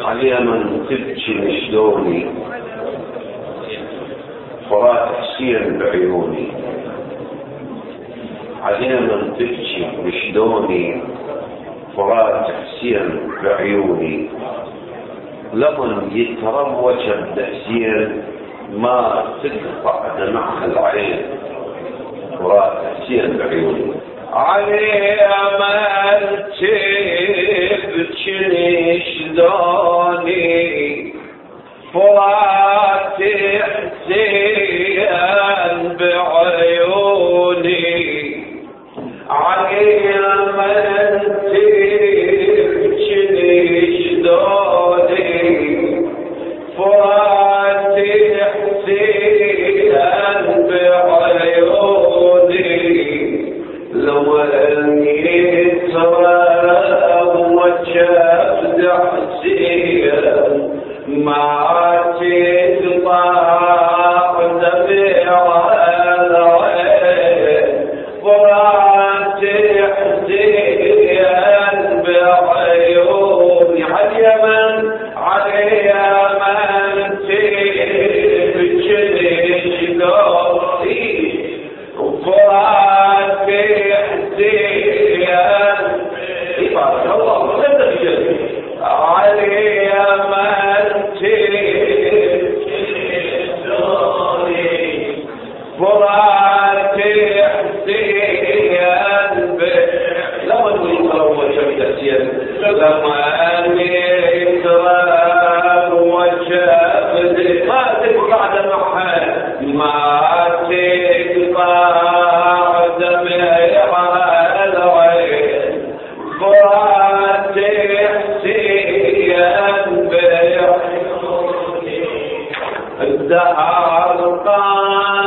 خليها من نكتبش مشدوني فرات حسين بعيوني. عليها من نكتبش مشدوني فرات حسين بعيوني. لمن يتروج التحسين ما تقطع دمعها العين. فرات حسين بعيوني. علي امل تبكي شلوني فرات حسين بعيوني. علي المنتي شلوني ما الدهر قال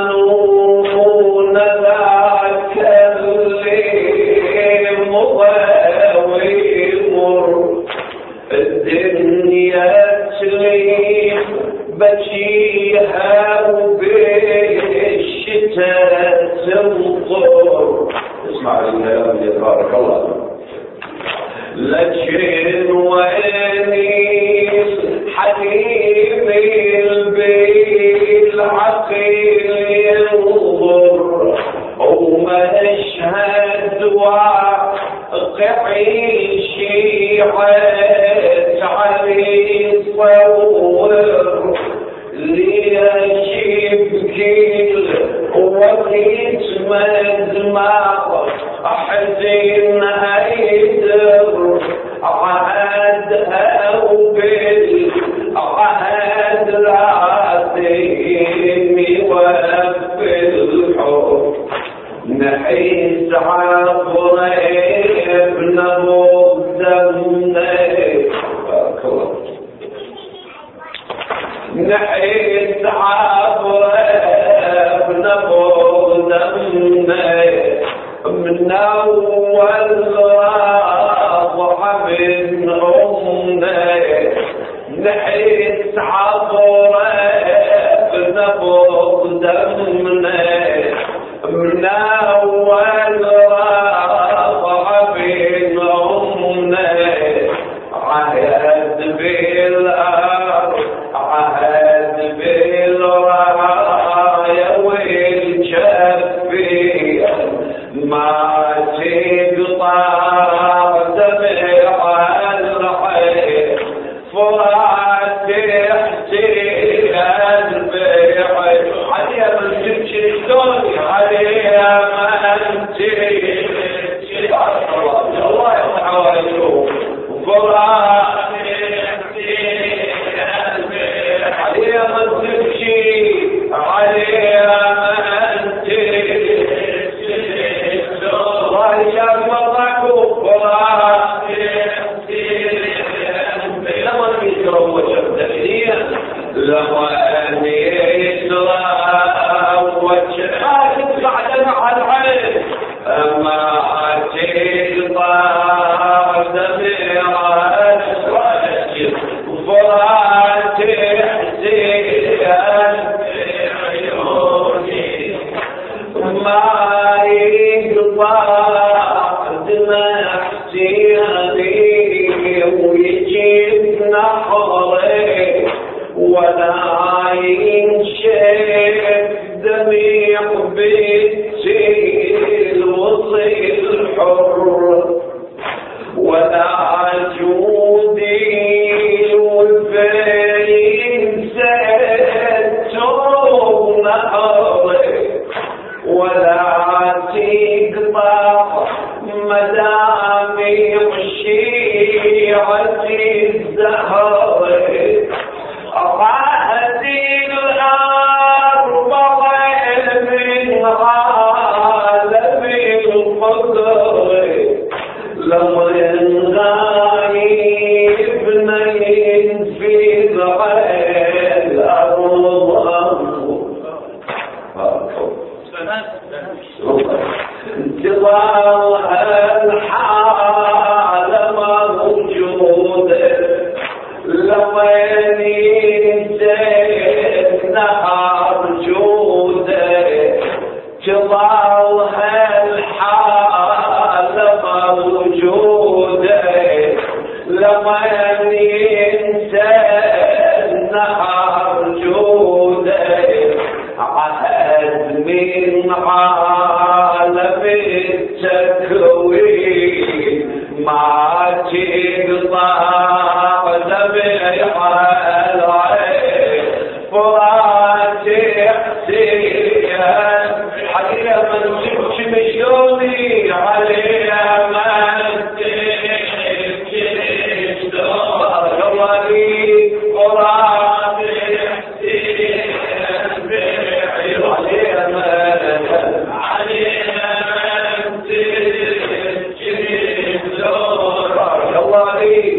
Hare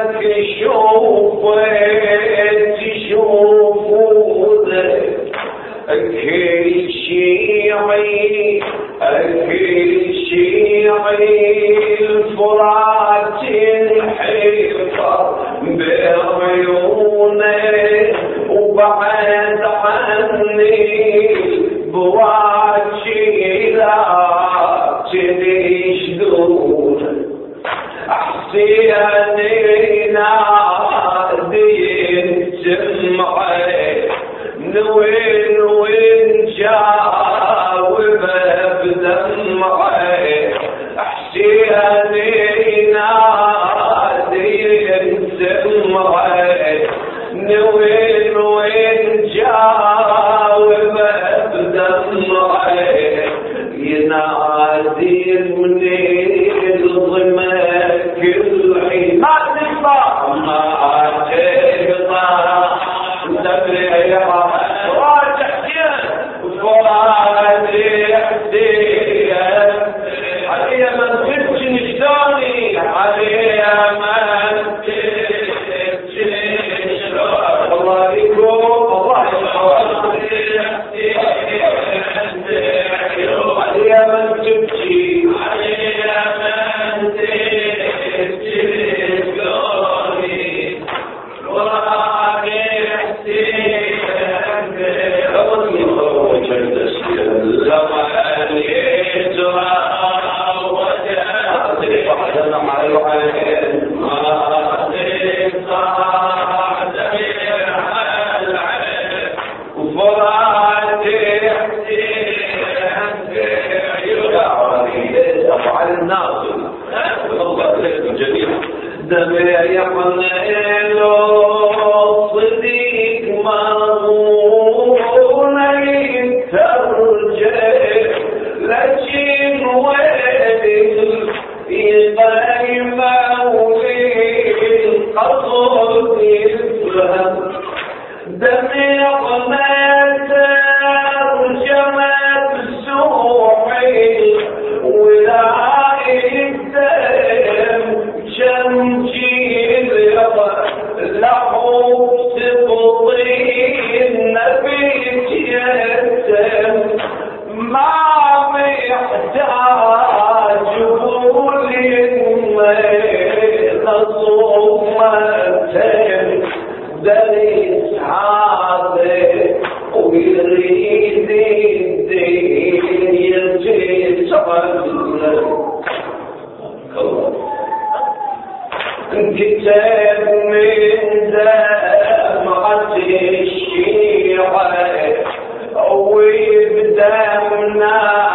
مكشوف تشوفوني كل شيعي دمي يقنع له صديق ما كتاب من دمعة الشيعة ويبدأ منها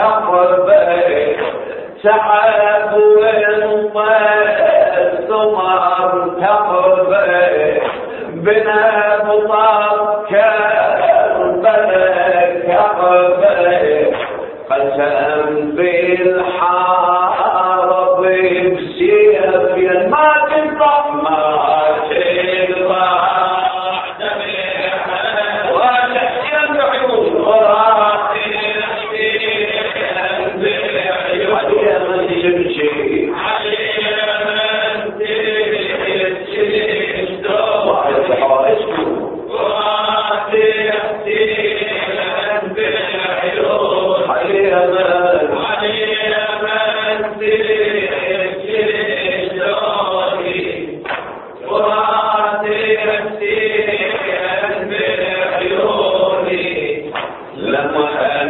أقبل سحاب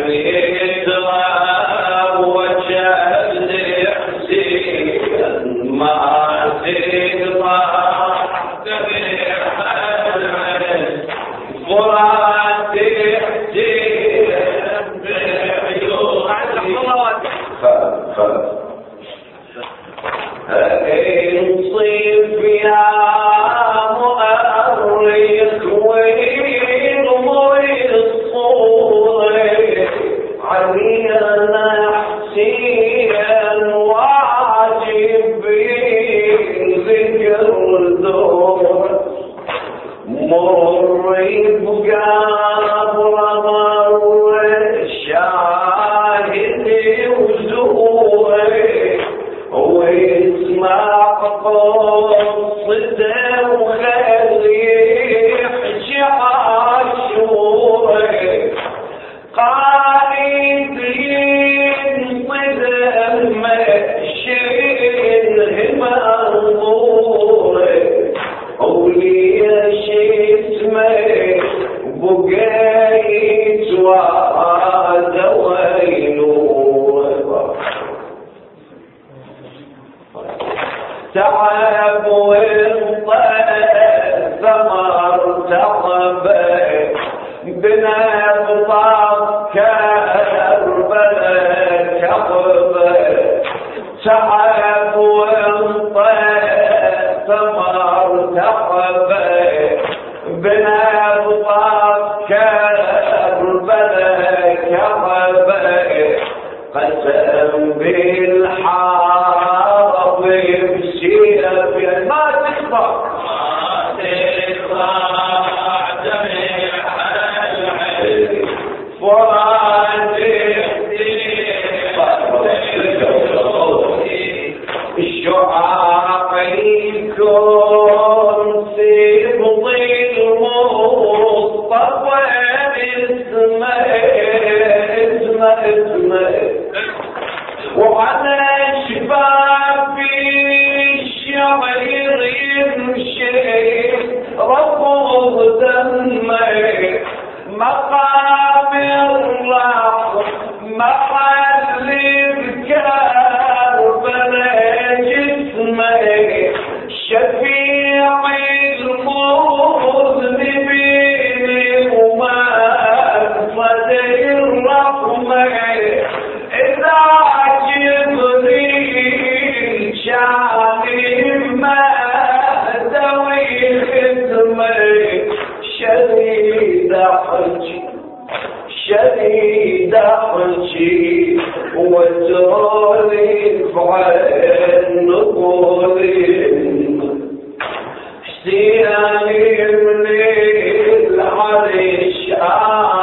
Hare قال وما شديد حجي وتراني بعين نظري اشتياني من العريش آه.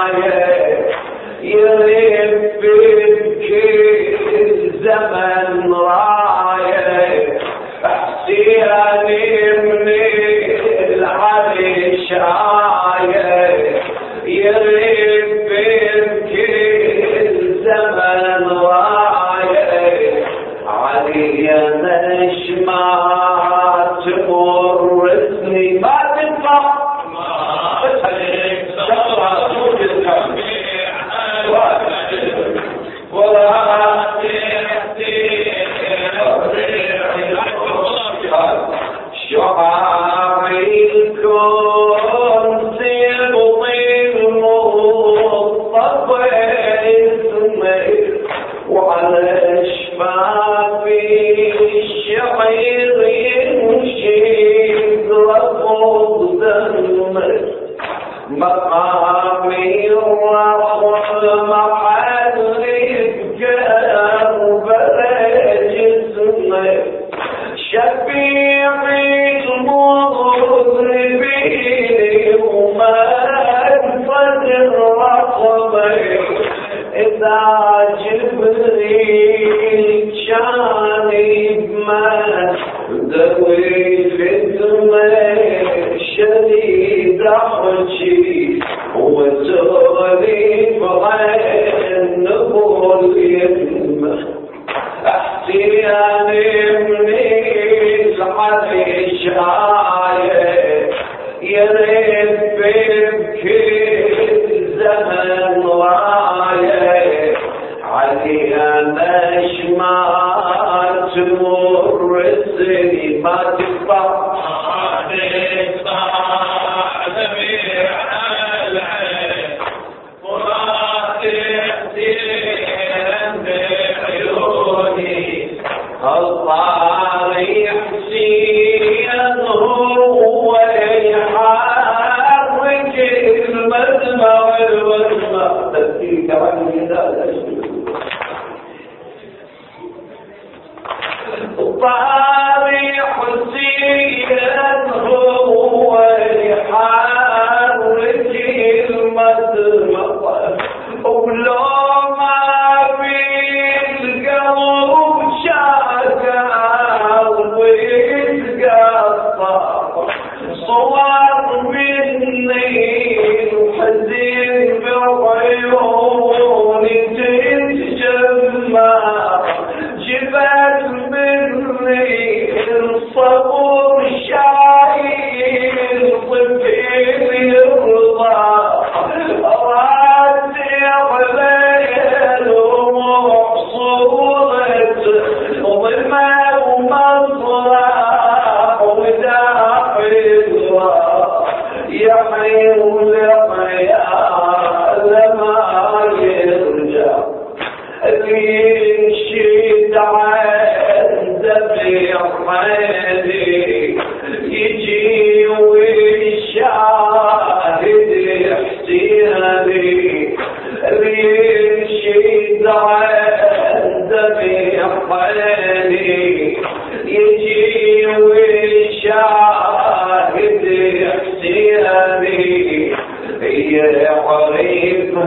قريب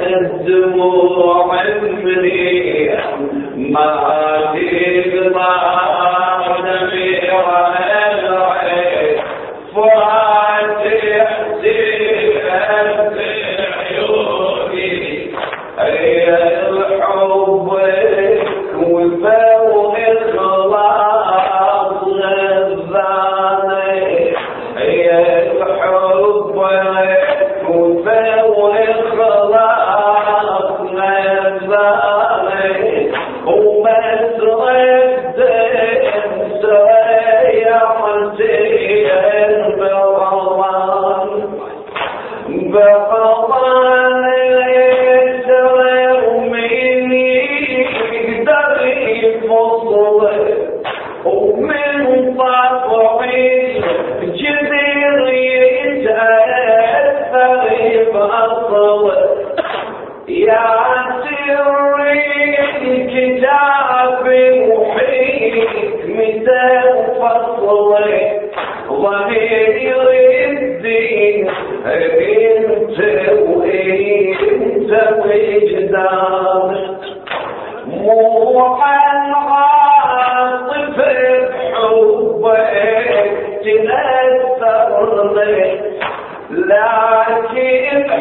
هالدموع عمري ما تقطع نميرها فأطوى يا سري الكتاب محيط مثال فصوى ظهير الدين انت وانت وجدان موحى العاطفة حبك تأثر لك لكن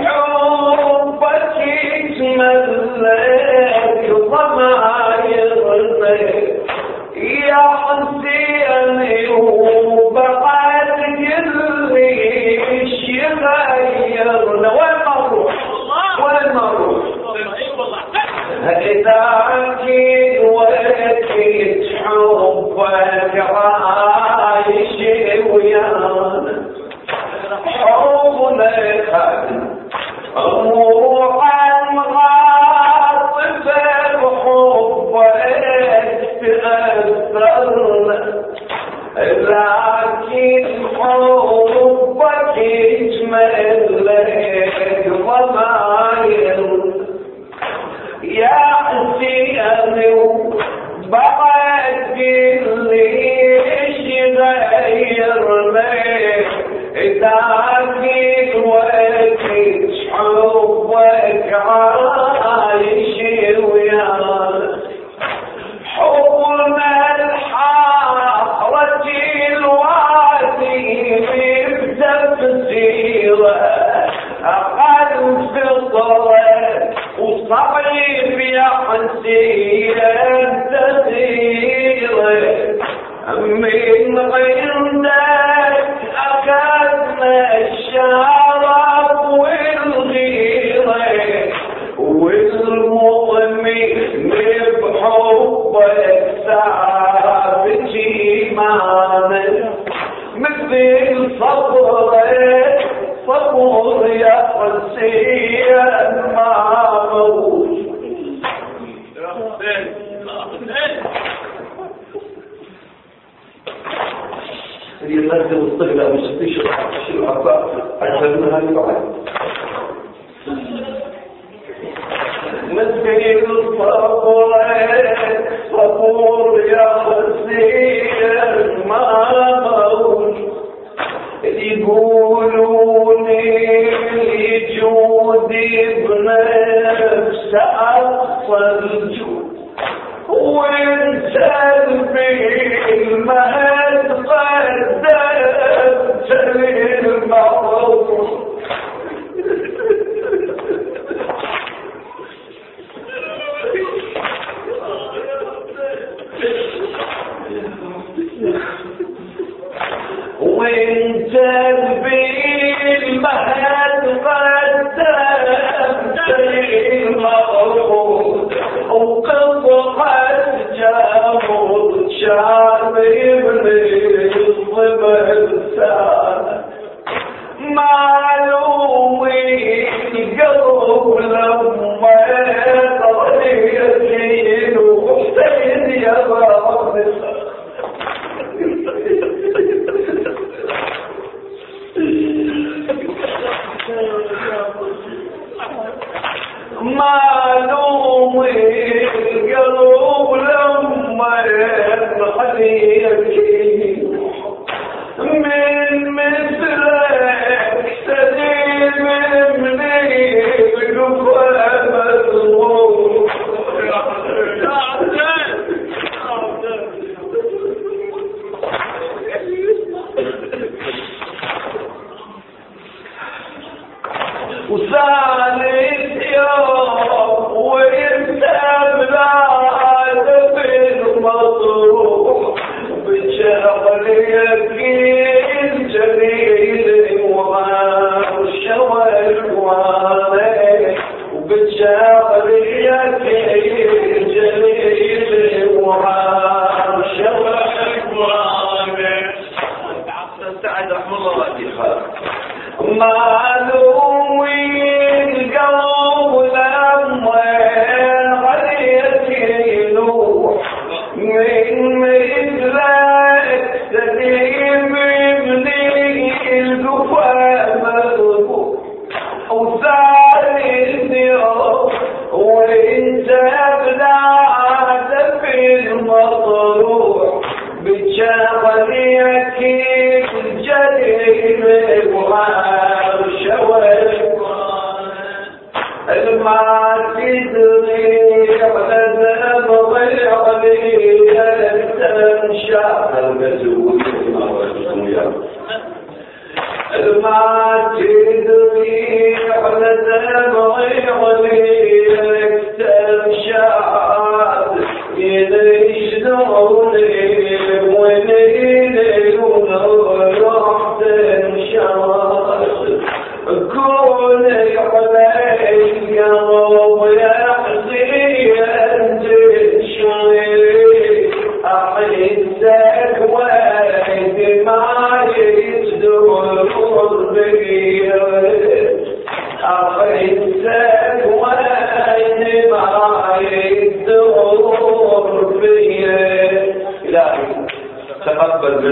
الشرف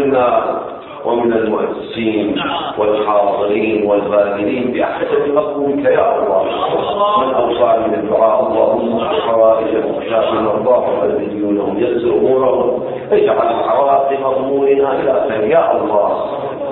منا ومن المؤسسين والحاضرين والباذلين بأحسن مقبولك يا الله. من أوصاني بالدعاء اللهم حوائجهم شاف مرضاهم الذين يسر أمورهم اجعل عواقب أمورنا إلى يا الله.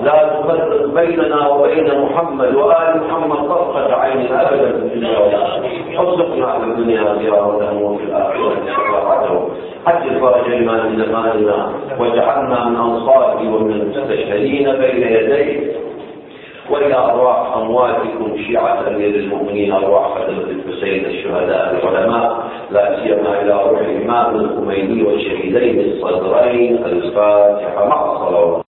لا تفرق بيننا وبين محمد وآل محمد طرفة عين أبدا في الدنيا. حفظنا على الدنيا زيارته وفي الآخرة شفاعته حج فرج لما من زماننا واجعلنا من أنصاره ومن المستشهدين بين يديه. وإلى أرواح أمواتكم شيعة أمير المؤمنين أرواح خدمة الحسين الشهداء العلماء لا سيما إلى روح الإمام الخميني والشهيدين الصدرين الفاتحة مع الصلوات